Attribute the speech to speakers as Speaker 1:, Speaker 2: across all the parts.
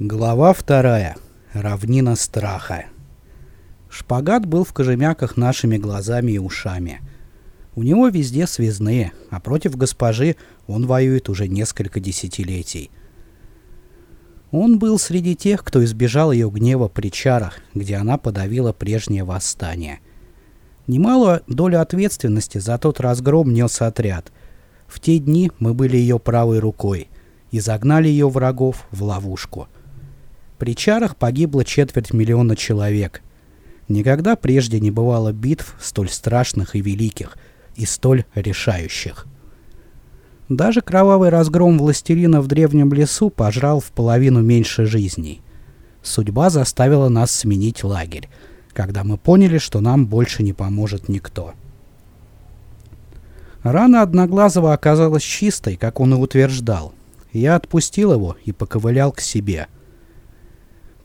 Speaker 1: Глава вторая. Равнина страха. Шпагат был в кожемяках нашими глазами и ушами. У него везде связные, а против госпожи он воюет уже несколько десятилетий. Он был среди тех, кто избежал ее гнева при чарах, где она подавила прежнее восстание. Немалую долю ответственности за тот разгром нес отряд. В те дни мы были ее правой рукой и загнали ее врагов в ловушку — при чарах погибло четверть миллиона человек. Никогда прежде не бывало битв столь страшных и великих, и столь решающих. Даже кровавый разгром властелина в древнем лесу пожрал в половину меньше жизней. Судьба заставила нас сменить лагерь, когда мы поняли, что нам больше не поможет никто. Рана Одноглазого оказалась чистой, как он и утверждал. Я отпустил его и поковылял к себе —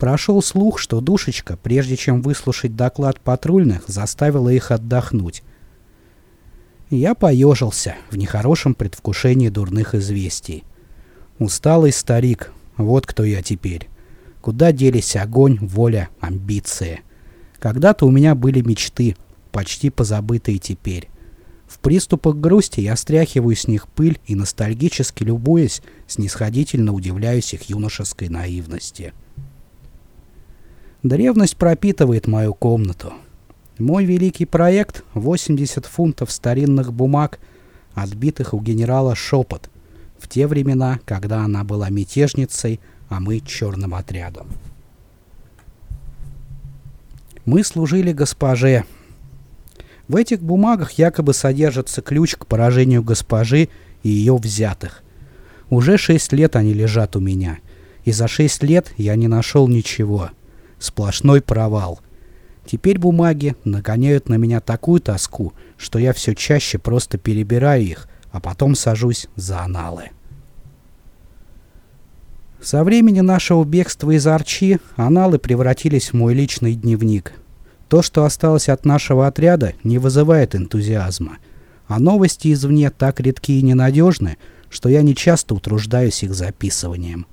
Speaker 1: Прошел слух, что душечка, прежде чем выслушать доклад патрульных, заставила их отдохнуть. Я поежился в нехорошем предвкушении дурных известий. Усталый старик, вот кто я теперь. Куда делись огонь, воля, амбиции? Когда-то у меня были мечты, почти позабытые теперь. В приступах грусти я стряхиваю с них пыль и ностальгически любуясь, снисходительно удивляюсь их юношеской наивности. Древность пропитывает мою комнату. Мой великий проект — 80 фунтов старинных бумаг, отбитых у генерала Шепот, в те времена, когда она была мятежницей, а мы черным отрядом. Мы служили госпоже. В этих бумагах якобы содержится ключ к поражению госпожи и ее взятых. Уже шесть лет они лежат у меня, и за шесть лет я не нашел ничего — Сплошной провал. Теперь бумаги нагоняют на меня такую тоску, что я все чаще просто перебираю их, а потом сажусь за аналы. Со времени нашего бегства из Арчи аналы превратились в мой личный дневник. То, что осталось от нашего отряда, не вызывает энтузиазма. А новости извне так редки и ненадежны, что я не часто утруждаюсь их записыванием.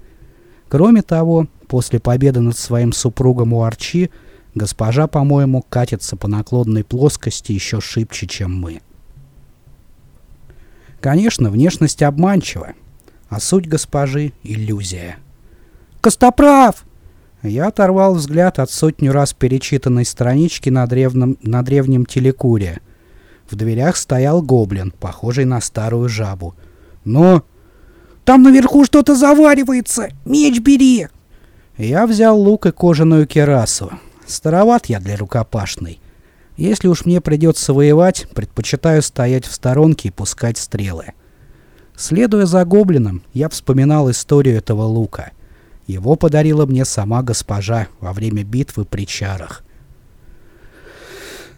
Speaker 1: Кроме того, После победы над своим супругом у Арчи госпожа, по-моему, катится по наклонной плоскости еще шибче, чем мы. Конечно, внешность обманчива, а суть госпожи — иллюзия. «Костоправ!» Я оторвал взгляд от сотню раз перечитанной странички на, древном, на древнем телекуре. В дверях стоял гоблин, похожий на старую жабу. «Но...» «Там наверху что-то заваривается! Меч бери!» Я взял лук и кожаную керасу. Староват я для рукопашной. Если уж мне придется воевать, предпочитаю стоять в сторонке и пускать стрелы. Следуя за гоблином, я вспоминал историю этого лука. Его подарила мне сама госпожа во время битвы при чарах.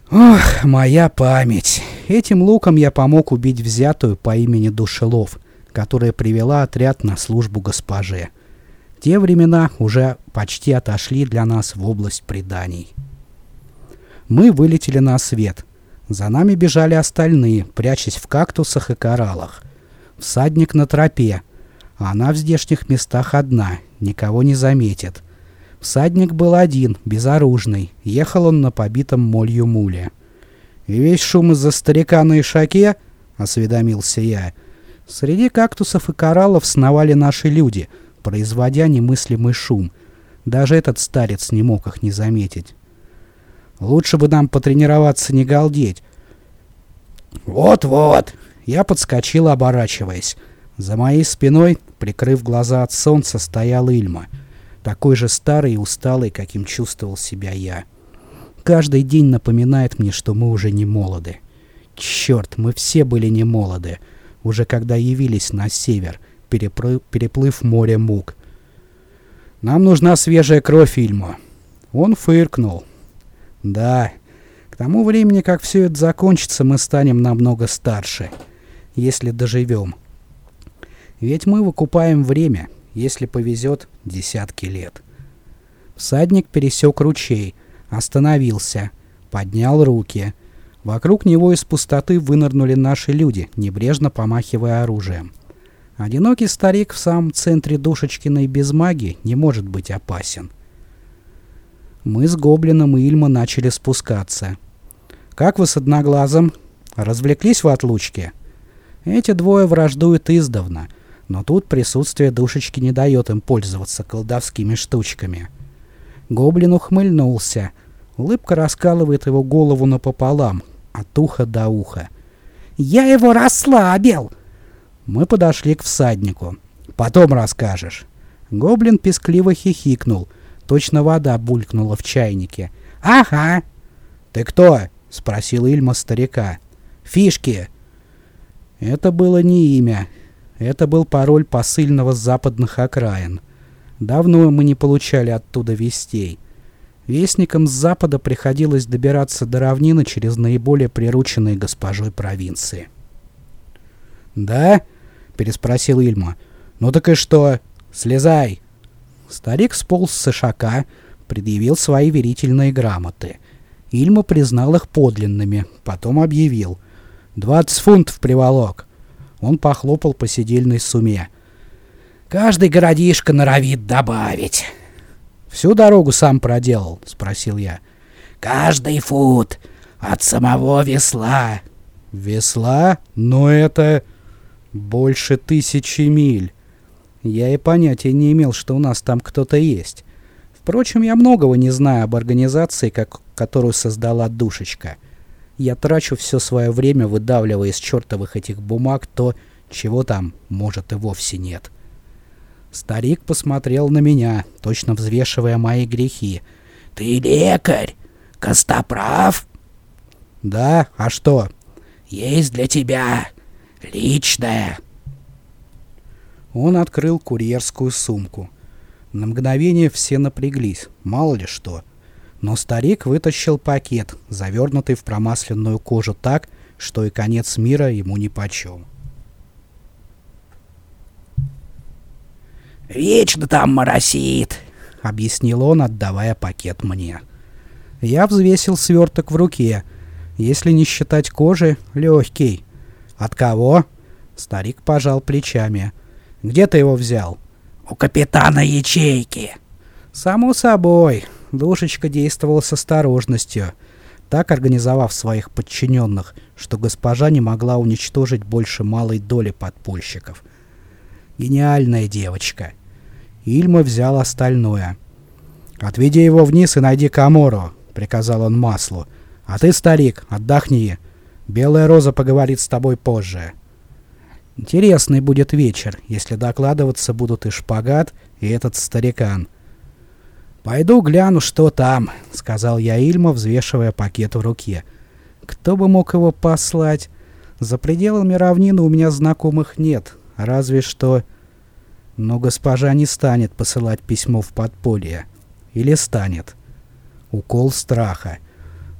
Speaker 1: Ох, моя память. Этим луком я помог убить взятую по имени Душелов, которая привела отряд на службу госпоже. Те времена уже почти отошли для нас в область преданий. Мы вылетели на свет. За нами бежали остальные, прячась в кактусах и кораллах. Всадник на тропе. А она в здешних местах одна, никого не заметит. Всадник был один, безоружный. Ехал он на побитом молью муле. «И весь шум из-за старика на ишаке?» — осведомился я. Среди кактусов и кораллов сновали наши люди — производя немыслимый шум. Даже этот старец не мог их не заметить. Лучше бы нам потренироваться не галдеть. Вот-вот. Я подскочил, оборачиваясь. За моей спиной, прикрыв глаза от солнца, стоял Ильма. Такой же старый и усталый, каким чувствовал себя я. Каждый день напоминает мне, что мы уже не молоды. Черт, мы все были не молоды, уже когда явились на север — переплыв, переплыв море мук. «Нам нужна свежая кровь фильма». Он фыркнул. «Да, к тому времени, как все это закончится, мы станем намного старше, если доживем. Ведь мы выкупаем время, если повезет, десятки лет». Всадник пересек ручей, остановился, поднял руки. Вокруг него из пустоты вынырнули наши люди, небрежно помахивая оружием. Одинокий старик в самом центре Душечкиной без магии не может быть опасен. Мы с Гоблином и Ильма начали спускаться. «Как вы с Одноглазом? Развлеклись в отлучке?» Эти двое враждуют издавна, но тут присутствие Душечки не дает им пользоваться колдовскими штучками. Гоблин ухмыльнулся. Улыбка раскалывает его голову напополам, от уха до уха. «Я его расслабил!» Мы подошли к всаднику. «Потом расскажешь». Гоблин пескливо хихикнул. Точно вода булькнула в чайнике. «Ага». «Ты кто?» — спросил Ильма старика. «Фишки». Это было не имя. Это был пароль посыльного с западных окраин. Давно мы не получали оттуда вестей. Вестникам с запада приходилось добираться до равнины через наиболее прирученные госпожой провинции. «Да?» — переспросил Ильма. «Ну так и что? Слезай!» Старик сполз с ишака, предъявил свои верительные грамоты. Ильма признал их подлинными, потом объявил. «Двадцать фунтов приволок!» Он похлопал по сидельной суме. «Каждый городишко норовит добавить!» «Всю дорогу сам проделал?» — спросил я. «Каждый фут! От самого весла!» «Весла? Но это...» Больше тысячи миль. Я и понятия не имел, что у нас там кто-то есть. Впрочем, я многого не знаю об организации, как, которую создала Душечка. Я трачу все свое время, выдавливая из чертовых этих бумаг то, чего там, может, и вовсе нет. Старик посмотрел на меня, точно взвешивая мои грехи. «Ты лекарь? Костоправ?» «Да, а что?» «Есть для тебя Личное. Он открыл курьерскую сумку. На мгновение все напряглись, мало ли что. Но старик вытащил пакет, завернутый в промасленную кожу так, что и конец мира ему нипочем. «Вечно там моросит», — объяснил он, отдавая пакет мне. Я взвесил сверток в руке. Если не считать кожи, легкий. «От кого?» Старик пожал плечами. «Где ты его взял?» «У капитана ячейки». «Само собой». Душечка действовала с осторожностью, так организовав своих подчиненных, что госпожа не могла уничтожить больше малой доли подпольщиков. Гениальная девочка. Ильма взял остальное. «Отведи его вниз и найди Камору», — приказал он маслу. «А ты, старик, отдохни. Белая Роза поговорит с тобой позже. Интересный будет вечер, если докладываться будут и шпагат, и этот старикан. «Пойду гляну, что там», — сказал я Ильма, взвешивая пакет в руке. «Кто бы мог его послать? За пределами равнины у меня знакомых нет, разве что...» Но госпожа не станет посылать письмо в подполье. Или станет. Укол страха.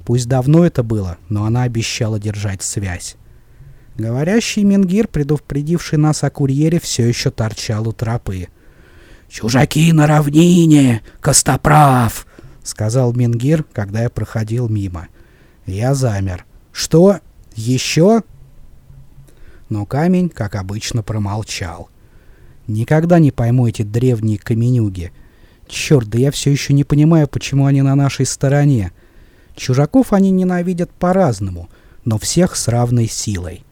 Speaker 1: Пусть давно это было, но она обещала держать связь. Говорящий Менгир, предупредивший нас о курьере, все еще торчал у тропы. «Чужаки на равнине! Костоправ!» — сказал Менгир, когда я проходил мимо. Я замер. «Что? Еще?» Но камень, как обычно, промолчал. Никогда не пойму эти древние каменюги. Черт, да я все еще не понимаю, почему они на нашей стороне. Чужаков они ненавидят по-разному, но всех с равной силой,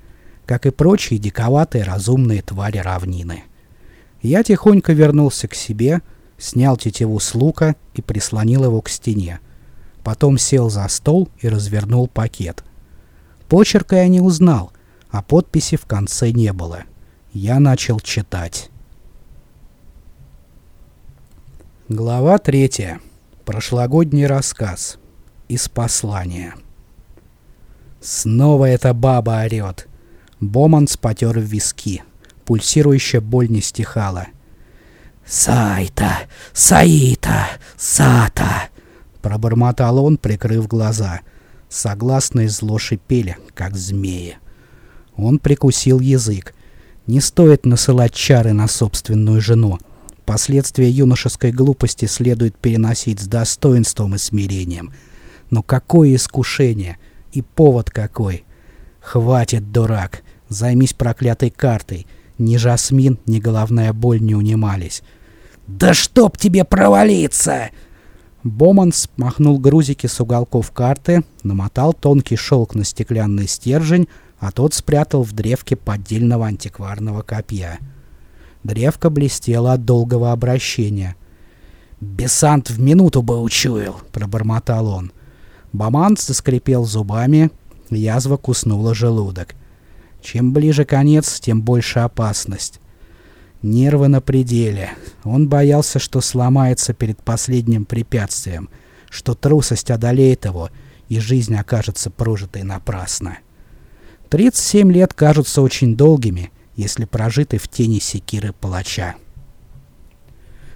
Speaker 1: как и прочие диковатые разумные твари равнины. Я тихонько вернулся к себе, снял тетиву с лука и прислонил его к стене. Потом сел за стол и развернул пакет. Почерка я не узнал, а подписи в конце не было. Я начал читать. Глава третья. Прошлогодний рассказ из послания. Снова эта баба орет. Боманс потер виски. Пульсирующая боль не стихала. «Сайта! Саита! Сата!» Пробормотал он, прикрыв глаза. Согласные зло шипели, как змеи. Он прикусил язык. Не стоит насылать чары на собственную жену. Последствия юношеской глупости следует переносить с достоинством и смирением — но какое искушение! И повод какой! Хватит, дурак! Займись проклятой картой! Ни Жасмин, ни головная боль не унимались. «Да чтоб тебе провалиться!» Боман смахнул грузики с уголков карты, намотал тонкий шелк на стеклянный стержень, а тот спрятал в древке поддельного антикварного копья. Древко блестело от долгого обращения. «Бесант в минуту бы учуял!» — пробормотал он. Боман заскрипел зубами, язва куснула желудок. Чем ближе конец, тем больше опасность. Нервы на пределе. Он боялся, что сломается перед последним препятствием, что трусость одолеет его, и жизнь окажется прожитой напрасно. 37 лет кажутся очень долгими, если прожиты в тени секиры палача.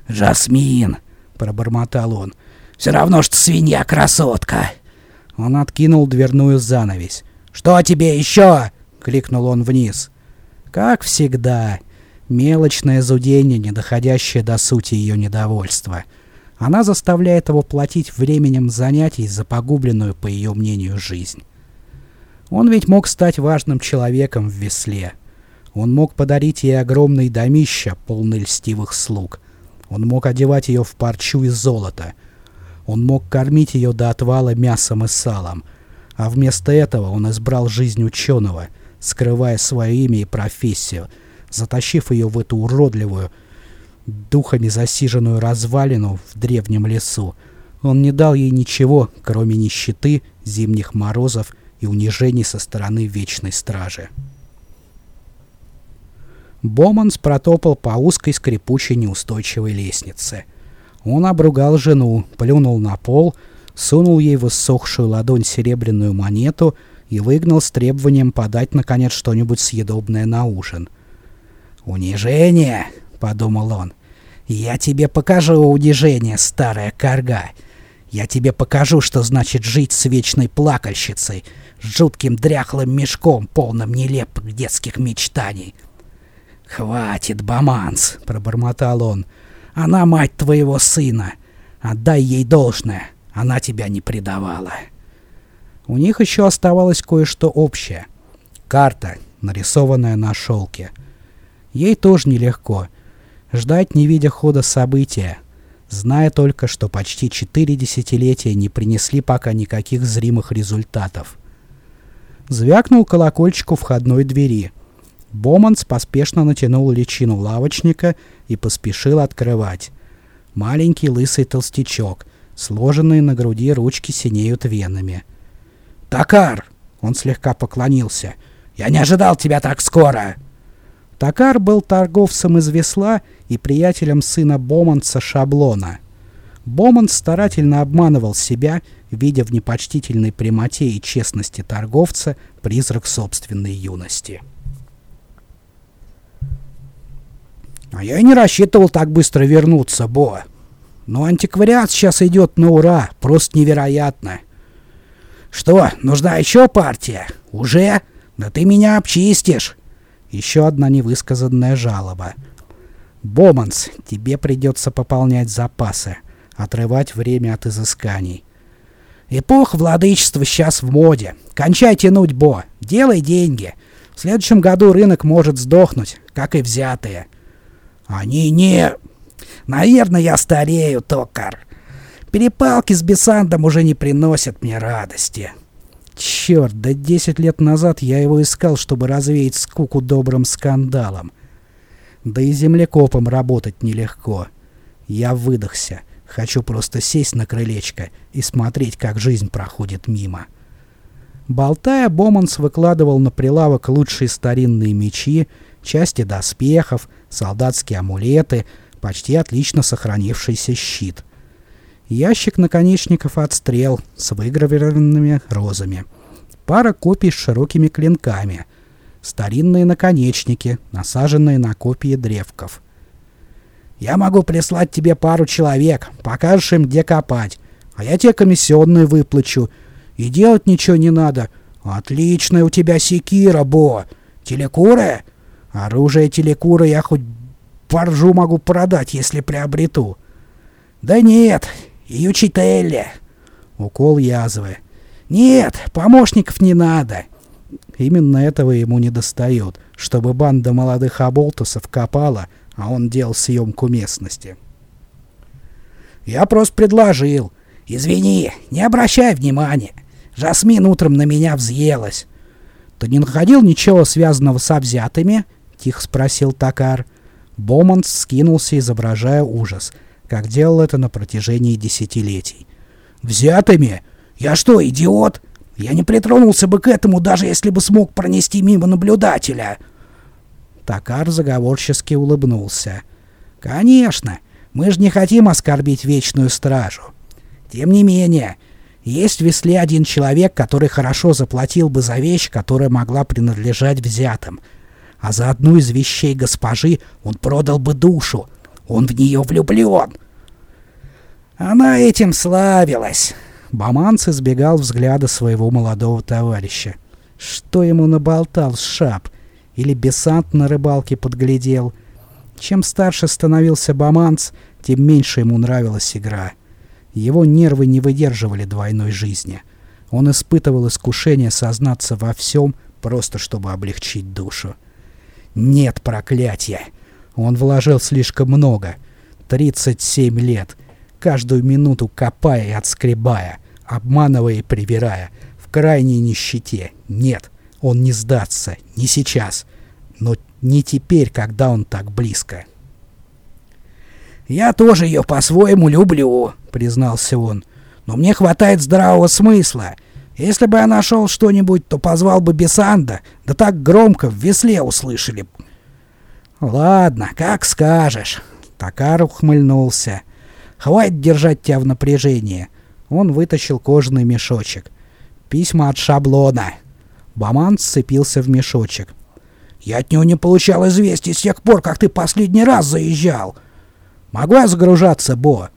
Speaker 1: «Жасмин!» — пробормотал он. «Все равно, что свинья-красотка!» Он откинул дверную занавесь. «Что тебе еще?» — крикнул он вниз. Как всегда, мелочное зудение, не доходящее до сути ее недовольства. Она заставляет его платить временем занятий за погубленную, по ее мнению, жизнь. Он ведь мог стать важным человеком в весле. Он мог подарить ей огромный домища, полный льстивых слуг. Он мог одевать ее в парчу из золота. Он мог кормить ее до отвала мясом и салом. А вместо этого он избрал жизнь ученого, скрывая свое имя и профессию, затащив ее в эту уродливую, духами засиженную развалину в древнем лесу. Он не дал ей ничего, кроме нищеты, зимних морозов и унижений со стороны Вечной Стражи. Боманс протопал по узкой скрипучей неустойчивой лестнице. Он обругал жену, плюнул на пол, сунул ей в иссохшую ладонь серебряную монету и выгнал с требованием подать, наконец, что-нибудь съедобное на ужин. «Унижение!» — подумал он. «Я тебе покажу унижение, старая корга!» Я тебе покажу, что значит жить с вечной плакальщицей, с жутким дряхлым мешком, полным нелепых детских мечтаний. «Хватит, Баманс!» — пробормотал он. «Она мать твоего сына. Отдай ей должное. Она тебя не предавала». У них еще оставалось кое-что общее. Карта, нарисованная на шелке. Ей тоже нелегко. Ждать, не видя хода события, зная только, что почти четыре десятилетия не принесли пока никаких зримых результатов. Звякнул колокольчик у входной двери. Боманс поспешно натянул личину лавочника и поспешил открывать. Маленький лысый толстячок, сложенные на груди ручки синеют венами. «Такар!» — он слегка поклонился. «Я не ожидал тебя так скоро!» Такар был торговцем из весла и приятелем сына Боманса Шаблона. Боманс старательно обманывал себя, видя в непочтительной прямоте и честности торговца призрак собственной юности. «А я и не рассчитывал так быстро вернуться, Бо. Но антиквариат сейчас идет на ура, просто невероятно. Что, нужна еще партия? Уже? Да ты меня обчистишь!» Еще одна невысказанная жалоба. «Боманс, тебе придется пополнять запасы, отрывать время от изысканий. Эпоха владычества сейчас в моде. Кончай тянуть, Бо, делай деньги. В следующем году рынок может сдохнуть, как и взятые». «Они не...» «Наверное, я старею, Токар. Перепалки с Бесандом уже не приносят мне радости». Черт, да 10 лет назад я его искал, чтобы развеять скуку добрым скандалом. Да и землекопом работать нелегко. Я выдохся. Хочу просто сесть на крылечко и смотреть, как жизнь проходит мимо. Болтая, Боманс выкладывал на прилавок лучшие старинные мечи, части доспехов, солдатские амулеты, почти отлично сохранившийся щит — ящик наконечников от стрел с выгравированными розами, пара копий с широкими клинками, старинные наконечники, насаженные на копии древков. «Я могу прислать тебе пару человек, покажешь им, где копать, а я тебе комиссионные выплачу, и делать ничего не надо. Отличная у тебя секира, Бо! Телекура? Оружие телекура я хоть поржу могу продать, если приобрету». «Да нет, Ючителли!» Укол язвы. «Нет, помощников не надо!» Именно этого ему не достает. чтобы банда молодых оболтусов копала, а он делал съемку местности. «Я просто предложил. Извини, не обращай внимания. Жасмин утром на меня взъелась». «Ты не находил ничего связанного с обзятыми?» — тихо спросил Такар. Боманс скинулся, изображая ужас, как делал это на протяжении десятилетий. «Взятыми? Я что, идиот? Я не притронулся бы к этому, даже если бы смог пронести мимо наблюдателя!» Такар заговорчески улыбнулся. «Конечно, мы же не хотим оскорбить Вечную Стражу. Тем не менее, есть в Весле один человек, который хорошо заплатил бы за вещь, которая могла принадлежать взятым. А за одну из вещей госпожи он продал бы душу. Он в нее влюблен. Она этим славилась. Баманц избегал взгляда своего молодого товарища. Что ему наболтал шап? Или бесант на рыбалке подглядел? Чем старше становился Баманц, тем меньше ему нравилась игра. Его нервы не выдерживали двойной жизни. Он испытывал искушение сознаться во всем, просто чтобы облегчить душу. Нет проклятия! Он вложил слишком много. 37 лет. Каждую минуту копая и отскребая, обманывая и привирая. В крайней нищете. Нет, он не сдастся. Не сейчас. Но не теперь, когда он так близко. «Я тоже ее по-своему люблю», — признался он. «Но мне хватает здравого смысла. Если бы я нашел что-нибудь, то позвал бы Бесанда, да так громко в весле услышали». «Ладно, как скажешь». Такар ухмыльнулся. «Хватит держать тебя в напряжении». Он вытащил кожаный мешочек. «Письма от шаблона». Баман сцепился в мешочек. «Я от него не получал известий с тех пор, как ты последний раз заезжал». «Могу я загружаться, Бо?»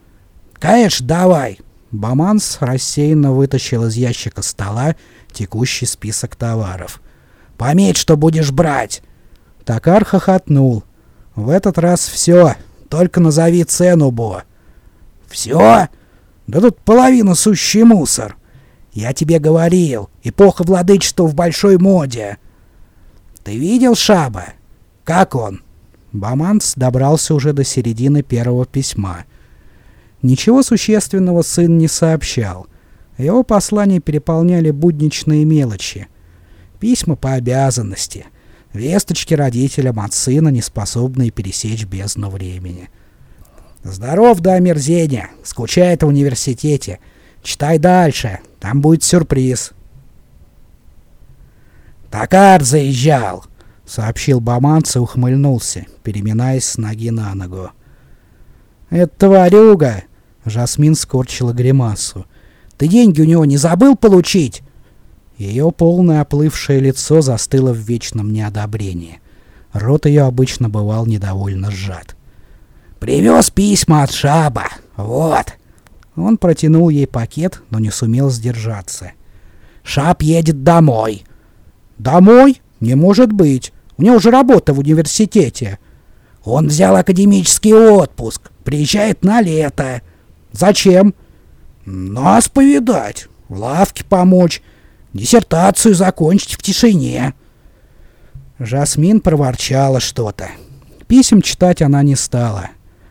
Speaker 1: «Конечно, давай!» Баманс рассеянно вытащил из ящика стола текущий список товаров. «Пометь, что будешь брать!» Токар хохотнул. «В этот раз все. Только назови цену, Бо». «Все? Да тут половина сущий мусор. Я тебе говорил, эпоха владычества в большой моде. Ты видел Шаба? Как он?» Баманс добрался уже до середины первого письма. Ничего существенного сын не сообщал. Его послания переполняли будничные мелочи. Письма по обязанности. Весточки родителям от сына, не способные пересечь бездну времени. «Здоров до омерзения. Скучает в университете. Читай дальше. Там будет сюрприз». «Токар заезжал сообщил Баманц и ухмыльнулся, переминаясь с ноги на ногу. «Это тварюга!» — Жасмин скорчила гримасу. «Ты деньги у него не забыл получить?» Ее полное оплывшее лицо застыло в вечном неодобрении. Рот ее обычно бывал недовольно сжат. «Привез письма от Шаба. Вот!» Он протянул ей пакет, но не сумел сдержаться. «Шаб едет домой». «Домой? Не может быть. У него же работа в университете. Он взял академический отпуск. Приезжает на лето. Зачем? Нас повидать. В лавке помочь. Диссертацию закончить в тишине. Жасмин проворчала что-то. Писем читать она не стала.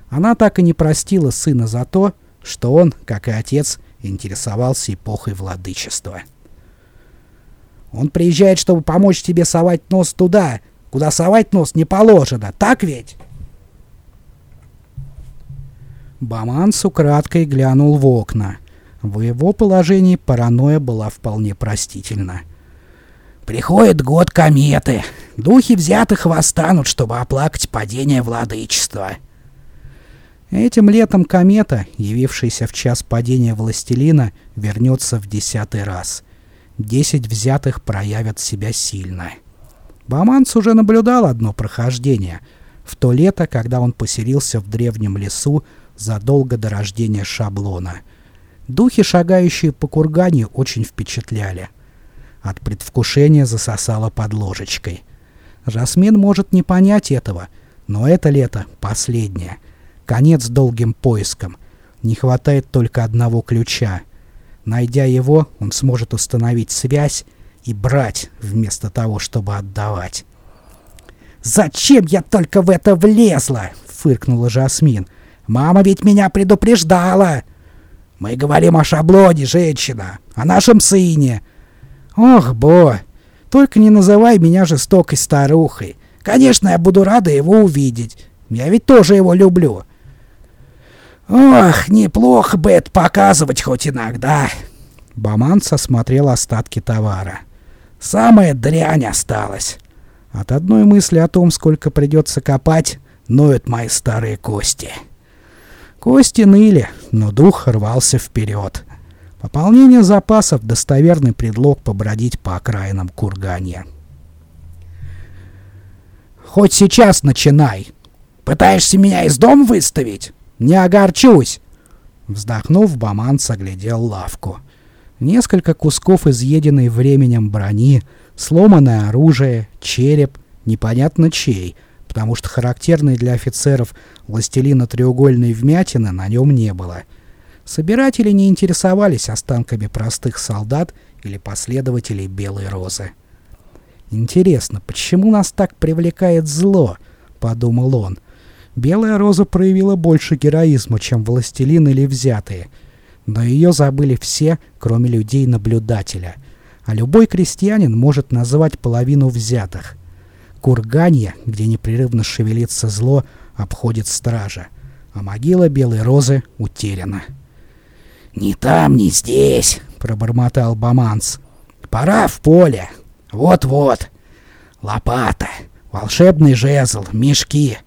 Speaker 1: Она так и не простила сына за то, что он, как и отец, интересовался эпохой владычества. Он приезжает, чтобы помочь тебе совать нос туда, куда совать нос не положено, так ведь?» Баманс украдкой глянул в окна. В его положении паранойя была вполне простительна. «Приходит год кометы. Духи взятых восстанут, чтобы оплакать падение владычества». Этим летом комета, явившаяся в час падения властелина, вернется в десятый раз. Десять взятых проявят себя сильно. Баманц уже наблюдал одно прохождение. В то лето, когда он поселился в древнем лесу задолго до рождения шаблона. Духи, шагающие по кургане, очень впечатляли. От предвкушения засосало под ложечкой. Жасмин может не понять этого, но это лето последнее. Конец долгим поискам. Не хватает только одного ключа. Найдя его, он сможет установить связь и брать, вместо того, чтобы отдавать. Зачем я только в это влезла?» — фыркнула Жасмин. «Мама ведь меня предупреждала!» «Мы говорим о шаблоне, женщина, о нашем сыне!» «Ох, Бо, только не называй меня жестокой старухой. Конечно, я буду рада его увидеть. Я ведь тоже его люблю». «Ох, неплохо бы это показывать хоть иногда!» Баманц осмотрел остатки товара. «Самая дрянь осталась. От одной мысли о том, сколько придется копать, ноют мои старые кости. Кости ныли, но дух рвался вперед. Пополнение запасов — достоверный предлог побродить по окраинам курганья. «Хоть сейчас начинай! Пытаешься меня из дома выставить? Не огорчусь!» Вздохнув, Баман соглядел лавку. Несколько кусков изъеденной временем брони — Сломанное оружие, череп, непонятно чей, потому что характерной для офицеров властелина треугольной вмятины на нем не было. Собиратели не интересовались останками простых солдат или последователей Белой Розы. «Интересно, почему нас так привлекает зло?» — подумал он. Белая Роза проявила больше героизма, чем властелин или взятые. Но ее забыли все, кроме людей-наблюдателя — а любой крестьянин может назвать половину взятых. Курганье, где непрерывно шевелится зло, обходит стража, а могила Белой Розы утеряна. «Не там, не здесь», — пробормотал Баманс. «Пора в поле. Вот-вот. Лопата, волшебный жезл, мешки.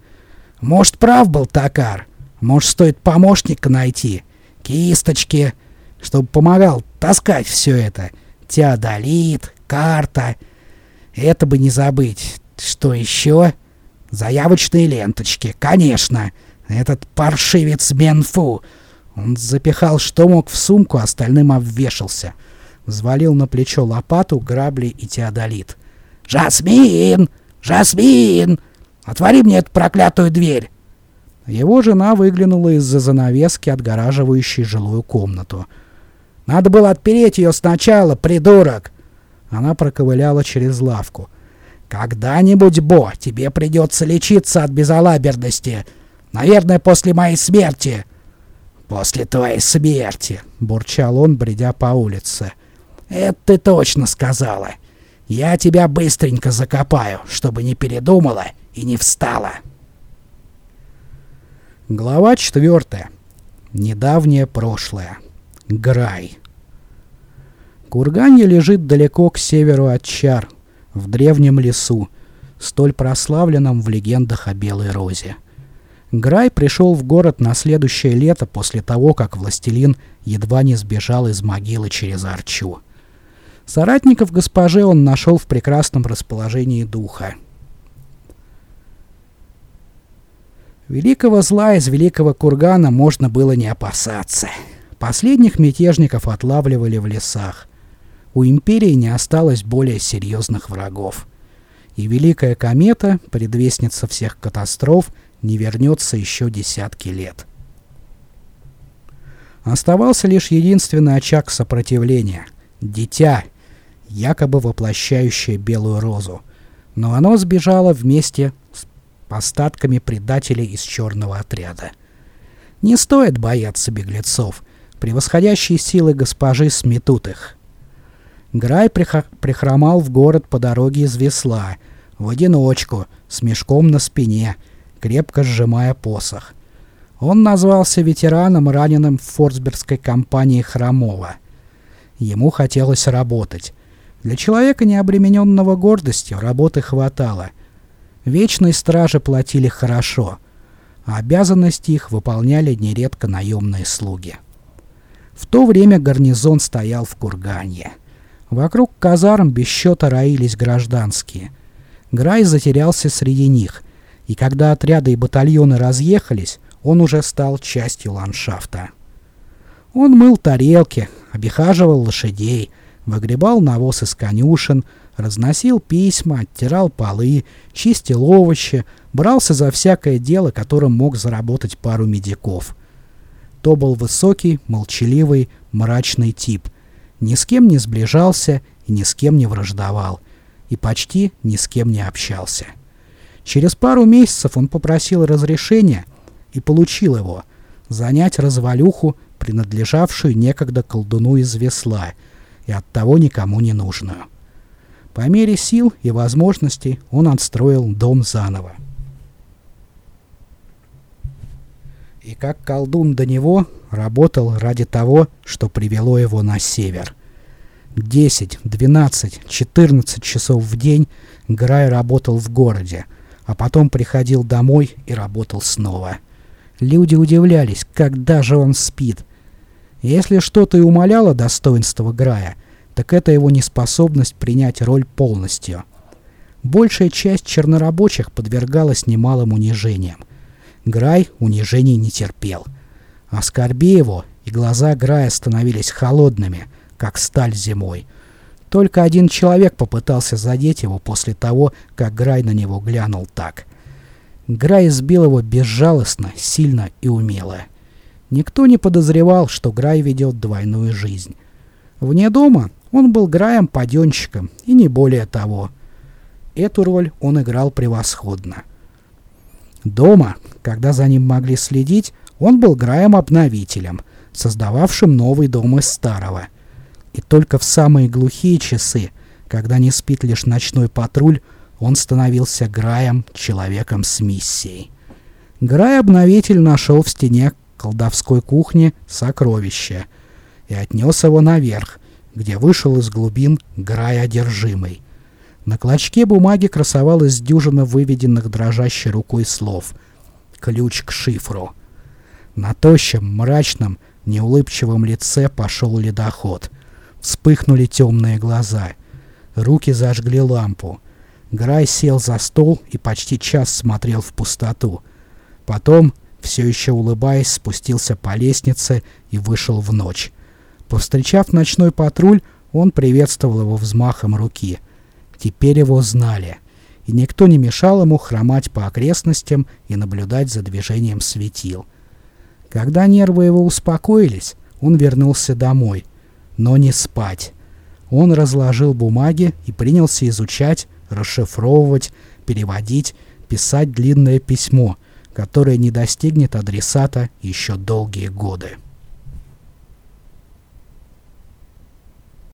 Speaker 1: Может, прав был Токар? Может, стоит помощника найти? Кисточки, чтобы помогал таскать все это» теодолит, карта. Это бы не забыть. Что еще? Заявочные ленточки, конечно. Этот паршивец Менфу. Он запихал что мог в сумку, остальным обвешался. Взвалил на плечо лопату, грабли и теодолит. «Жасмин! Жасмин! Отвори мне эту проклятую дверь!» Его жена выглянула из-за занавески, отгораживающей жилую комнату. Надо было отпереть ее сначала, придурок!» Она проковыляла через лавку. «Когда-нибудь, Бо, тебе придется лечиться от безалаберности. Наверное, после моей смерти». «После твоей смерти», — бурчал он, бредя по улице. «Это ты точно сказала. Я тебя быстренько закопаю, чтобы не передумала и не встала». Глава четвертая. Недавнее прошлое. Грай. Курганье лежит далеко к северу от Чар, в древнем лесу, столь прославленном в легендах о Белой Розе. Грай пришел в город на следующее лето после того, как властелин едва не сбежал из могилы через Арчу. Соратников госпожи он нашел в прекрасном расположении духа. Великого зла из великого кургана можно было не опасаться. Последних мятежников отлавливали в лесах. У империи не осталось более серьезных врагов. И Великая Комета, предвестница всех катастроф, не вернется еще десятки лет. Оставался лишь единственный очаг сопротивления — дитя, якобы воплощающее Белую Розу. Но оно сбежало вместе с остатками предателей из черного отряда. Не стоит бояться беглецов — Превосходящие силы госпожи сметут их. Грай прихромал в город по дороге из весла, в одиночку, с мешком на спине, крепко сжимая посох. Он назвался ветераном, раненым в форсбергской компании Хромова. Ему хотелось работать. Для человека, не обремененного гордостью, работы хватало. Вечные стражи платили хорошо, а обязанности их выполняли нередко наемные слуги. В то время гарнизон стоял в курганье. Вокруг казарм без счета роились гражданские. Грай затерялся среди них, и когда отряды и батальоны разъехались, он уже стал частью ландшафта. Он мыл тарелки, обихаживал лошадей, выгребал навоз из конюшен, разносил письма, оттирал полы, чистил овощи, брался за всякое дело, которым мог заработать пару медиков — то был высокий, молчаливый, мрачный тип. Ни с кем не сближался и ни с кем не враждовал. И почти ни с кем не общался. Через пару месяцев он попросил разрешения и получил его занять развалюху, принадлежавшую некогда колдуну из весла и оттого никому не нужную. По мере сил и возможностей он отстроил дом заново. И как колдун до него работал ради того, что привело его на север. 10, 12, 14 часов в день Грай работал в городе, а потом приходил домой и работал снова. Люди удивлялись, когда же он спит. Если что-то и умаляло достоинство Грая, так это его неспособность принять роль полностью. Большая часть чернорабочих подвергалась немалым унижениям. Грай унижений не терпел. Оскорби его, и глаза Грая становились холодными, как сталь зимой. Только один человек попытался задеть его после того, как Грай на него глянул так. Грай сбил его безжалостно, сильно и умело. Никто не подозревал, что Грай ведет двойную жизнь. Вне дома он был Граем-паденщиком, и не более того. Эту роль он играл превосходно. Дома, когда за ним могли следить, он был Граем-обновителем, создававшим новый дом из старого. И только в самые глухие часы, когда не спит лишь ночной патруль, он становился Граем, человеком с миссией. Грай-обновитель нашел в стене колдовской кухни сокровище и отнес его наверх, где вышел из глубин Грай одержимый. На клочке бумаги красовалась дюжина выведенных дрожащей рукой слов. Ключ к шифру. На тощем, мрачном, неулыбчивом лице пошел ледоход. Вспыхнули темные глаза. Руки зажгли лампу. Грай сел за стол и почти час смотрел в пустоту. Потом, все еще улыбаясь, спустился по лестнице и вышел в ночь. Повстречав ночной патруль, он приветствовал его взмахом руки — Теперь его знали, и никто не мешал ему хромать по окрестностям и наблюдать за движением светил. Когда нервы его успокоились, он вернулся домой, но не спать. Он разложил бумаги и принялся изучать, расшифровывать, переводить, писать длинное письмо, которое не достигнет адресата еще долгие годы.